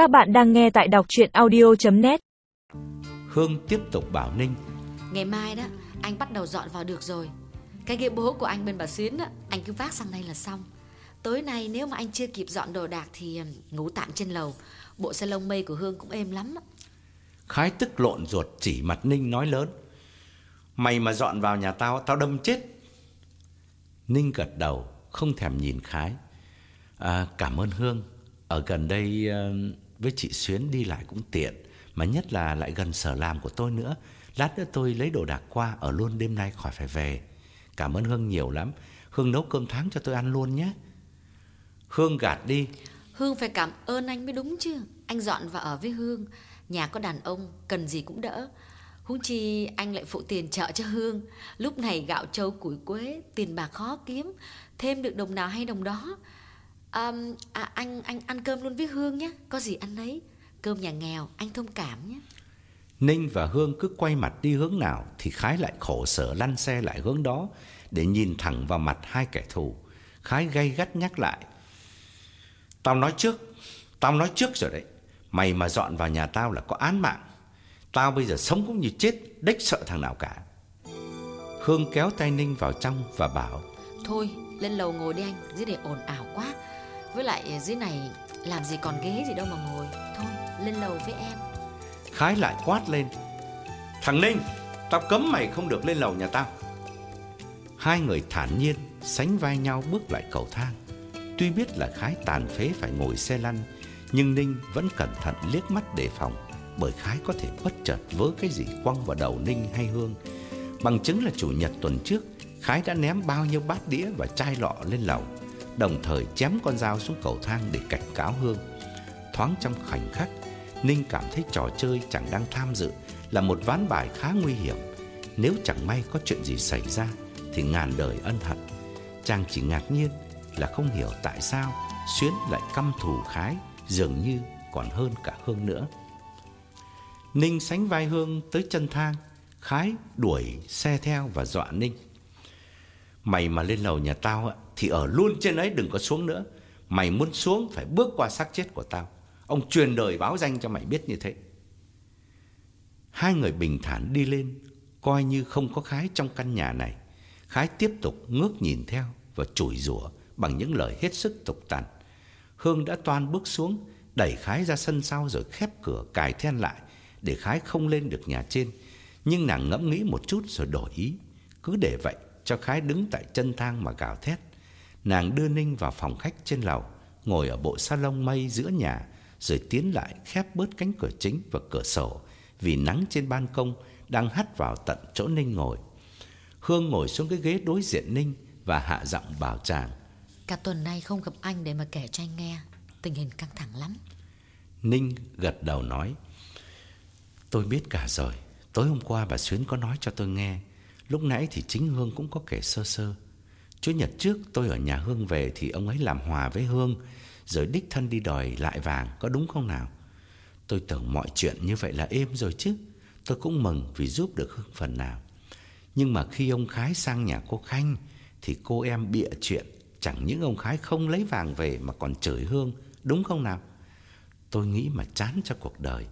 Các bạn đang nghe tại đọc chuyện audio.net Hương tiếp tục bảo Ninh. Ngày mai đó anh bắt đầu dọn vào được rồi. Cái ghế bố của anh bên bà Xuyến đó Anh cứ vác sang đây là xong. Tối nay nếu mà anh chưa kịp dọn đồ đạc Thì um, ngủ tạm trên lầu. Bộ xe lông mây của Hương cũng êm lắm. Khái tức lộn ruột chỉ mặt Ninh nói lớn. Mày mà dọn vào nhà tao Tao đâm chết. Ninh gật đầu Không thèm nhìn Khái. À, Cảm ơn Hương. Ở gần đây ờ, với chị Xuyến đi lại cũng tiện, Mà nhất là lại gần sở làm của tôi nữa. Lát nữa tôi lấy đồ đạc qua Ở luôn, đêm nay khỏi phải về. Cảm ơn Hương nhiều lắm. Hương nấu cơm tháng cho tôi ăn luôn nhé. Hương gạt đi. Hương phải cảm ơn anh mới đúng chứ. Anh dọn và ở với Hương. Nhà có đàn ông, Cần gì cũng đỡ. Huống chi anh lại phụ tiền trợ cho Hương. Lúc này gạo trâu củi quế, Tiền bạc khó kiếm. Thêm được đồng nào hay đồng đó à, à, Anh anh ăn cơm luôn với Hương nhé. Có gì ăn lấy Cơm nhà nghèo anh thông cảm nhé. Ninh và Hương cứ quay mặt đi hướng nào Thì Khái lại khổ sở lăn xe lại hướng đó Để nhìn thẳng vào mặt hai kẻ thù. Khái gay gắt nhắc lại Tao nói trước Tao nói trước rồi đấy. Mày mà dọn vào nhà tao là có án mạng. Tao bây giờ sống cũng như chết Đếch sợ thằng nào cả. Hương kéo tay Ninh vào trong và bảo Thôi lên lầu ngồi đi anh Dưới này ồn ào quá với lại dưới này làm gì còn ghế gì đâu mà ngồi. Thôi, lên lầu với em. Khái lại quát lên. Thằng Ninh Tao cấm mày không được lên lầu nhà tao. Hai người thản nhiên Sánh vai nhau bước lại cầu thang. Tuy biết là Khái tàn phế phải ngồi xe lăn, Nhưng Ninh vẫn cẩn thận liếc mắt đề phòng, Bởi Khái có thể bất chợt vớ cái gì quăng vào đầu Ninh hay Hương. Bằng chứng là chủ nhật tuần trước, Khái đã ném bao nhiêu bát đĩa và chai lọ lên lầu. Đồng thời chém con dao xuống cầu thang để cảnh cáo Hương. Thoáng trong khoảnh khắc, Ninh cảm thấy trò chơi chẳng đang tham dự, Là một ván bài khá nguy hiểm. Nếu chẳng may có chuyện gì xảy ra, Thì ngàn đời ân hận. Chàng chỉ ngạc nhiên là không hiểu tại sao Xuyến lại căm thù Khái, Dường như còn hơn cả Hương nữa. Ninh sánh vai Hương tới chân thang, Khái đuổi xe theo và dọa Ninh. Mày mà lên lầu nhà tao á, Thì ở luôn trên ấy đừng có xuống nữa. Mày muốn xuống phải bước qua xác chết của tao. Ông truyền đời báo danh cho mày biết như thế. Hai người bình thản đi lên Coi như không có Khái trong căn nhà này. Khái tiếp tục ngước nhìn theo Và chửi rủa bằng những lời hết sức tục tằn Hương đã toan bước xuống Đẩy Khái ra sân sau rồi khép cửa cài then lại Để Khái không lên được nhà trên. Nhưng nàng ngẫm nghĩ một chút rồi đổi ý. Cứ để vậy cho Khái đứng tại chân thang mà gào thét. Nàng đưa Ninh vào phòng khách trên lầu Ngồi ở bộ salon mây giữa nhà Rồi tiến lại khép bớt cánh cửa chính và cửa sổ Vì nắng trên ban công đang hắt vào tận chỗ Ninh ngồi. Hương ngồi xuống cái ghế đối diện Ninh Và hạ giọng bảo chàng Cả tuần nay không gặp anh để mà kể cho anh nghe. Tình hình căng thẳng lắm. Ninh gật đầu nói Tôi biết cả rồi. Tối hôm qua bà Xuyến có nói cho tôi nghe Lúc nãy thì chính Hương cũng có kể sơ sơ. Chủ nhật trước tôi ở nhà Hương về Thì ông ấy làm hòa với Hương, Rồi đích thân đi đòi lại vàng, Có đúng không nào? Tôi tưởng mọi chuyện như vậy là êm rồi chứ. Tôi cũng mừng vì giúp được Hương phần nào. Nhưng mà khi ông Khái sang nhà cô Khanh Thì cô em bịa chuyện, Chẳng những ông Khái không lấy vàng về Mà còn chửi Hương, Đúng không nào? Tôi nghĩ mà chán cho cuộc đời.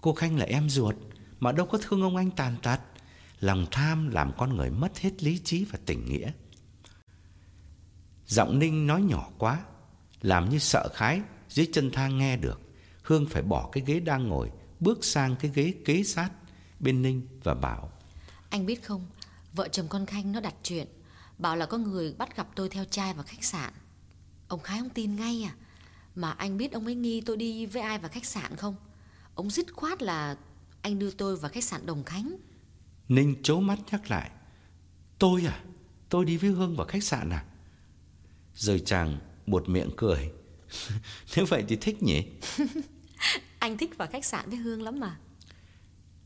Cô Khanh là em ruột, Mà đâu có thương ông anh tàn tật. Lòng tham làm con người mất hết lý trí và tình nghĩa. Giọng Ninh nói nhỏ quá, Làm như sợ khái, Dưới chân thang nghe được. Hương phải bỏ cái ghế đang ngồi, Bước sang cái ghế kế sát Bên Ninh và bảo, Anh biết không, Vợ chồng con Khanh nó đặt chuyện, Bảo là có người bắt gặp tôi theo trai vào khách sạn. Ông Khái không tin ngay à? Mà anh biết ông ấy nghi tôi đi với ai vào khách sạn không? Ông dứt khoát là Anh đưa tôi vào khách sạn Đồng Khánh. Ninh chố mắt nhắc lại Tôi à? Tôi đi với Hương vào khách sạn à? Rồi chàng buột miệng cười. Nếu vậy thì thích nhỉ? Anh thích vào khách sạn với Hương lắm mà.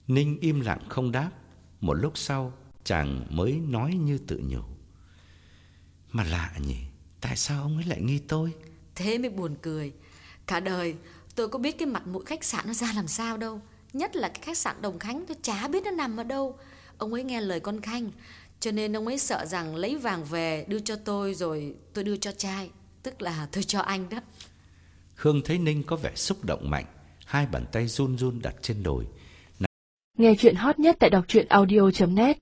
Ninh im lặng không đáp. Một lúc sau chàng mới nói như tự nhủ Mà lạ nhỉ Tại sao ông ấy lại nghi tôi? Thế mới buồn cười. Cả đời tôi có biết cái mặt mũi khách sạn nó ra làm sao đâu. Nhất là cái khách sạn Đồng Khánh tôi chả biết nó nằm ở đâu Ông ấy nghe lời con Khanh Cho nên ông ấy sợ rằng lấy vàng về đưa cho tôi rồi tôi đưa cho trai Tức là tôi cho anh đó Hương thấy Ninh có vẻ xúc động mạnh, hai bàn tay run run đặt trên đồi. Nghe chuyện hot nhất tại đọc truyện audio.net